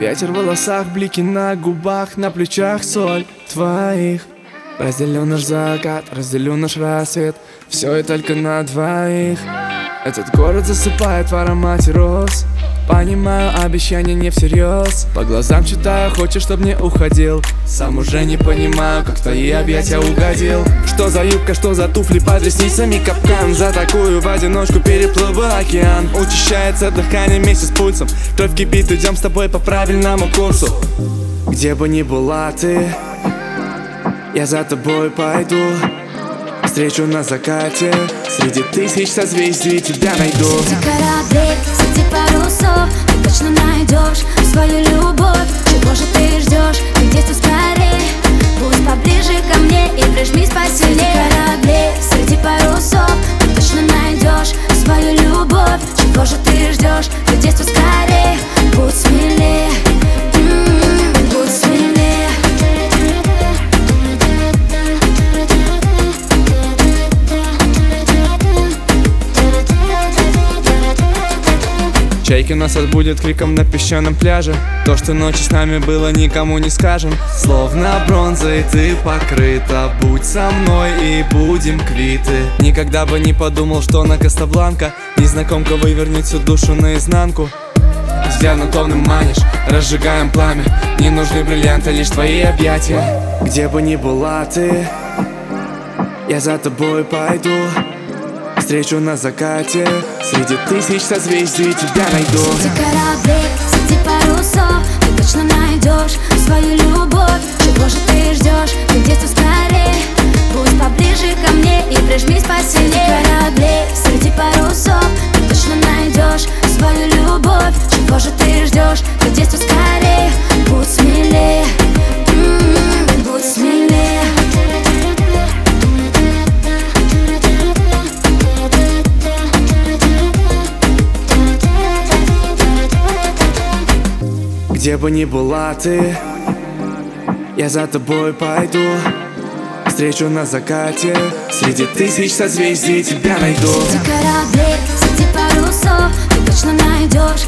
Ветер в волосах, блики на губах, на плечах соль твоих. Разделю наш закат, разделю наш рассвет Все и только на двоих Этот город засыпает в аромате роз. Понимаю, обещания не всерьез. По глазам читаю, хочешь, чтоб не уходил. Сам уже не понимаю, как в твои объятия угодил. Что за юбка, что за туфли под ресницами капкан. За такую в одиночку переплыву океан. Учащается дыхание вместе с пульсом. Кровь кипит, идем с тобой по правильному курсу. Где бы ни была ты Я за тобой пойду Встречу на закате. Среди тысяч созвездий тебя найду. Среди кораблей, среди парусов Ты точно найдешь свою любовь. Чего же Чайки нас отбудет криком на песчаном пляже. То, что ночью с нами было, никому не скажем. Словно бронзой ты покрыта. Будь со мной и будем квиты. Никогда бы не подумал, что на Кастабланка Незнакомка вывернет всю душу наизнанку. Взглядом томным манишь, разжигаем пламя. Не нужны бриллианты, лишь твои объятия. Где бы ни была ты Я за тобой пойду Встречу на закате. Среди тысяч созвездий тебя найду. Среди кораблей, среди парусов Ты точно найдешь свою любовь Где бы ни была ты Я за тобой пойду. Встречу на закате Среди тысяч созвездий тебя найду. Среди кораблей, среди парусов Ты точно найдешь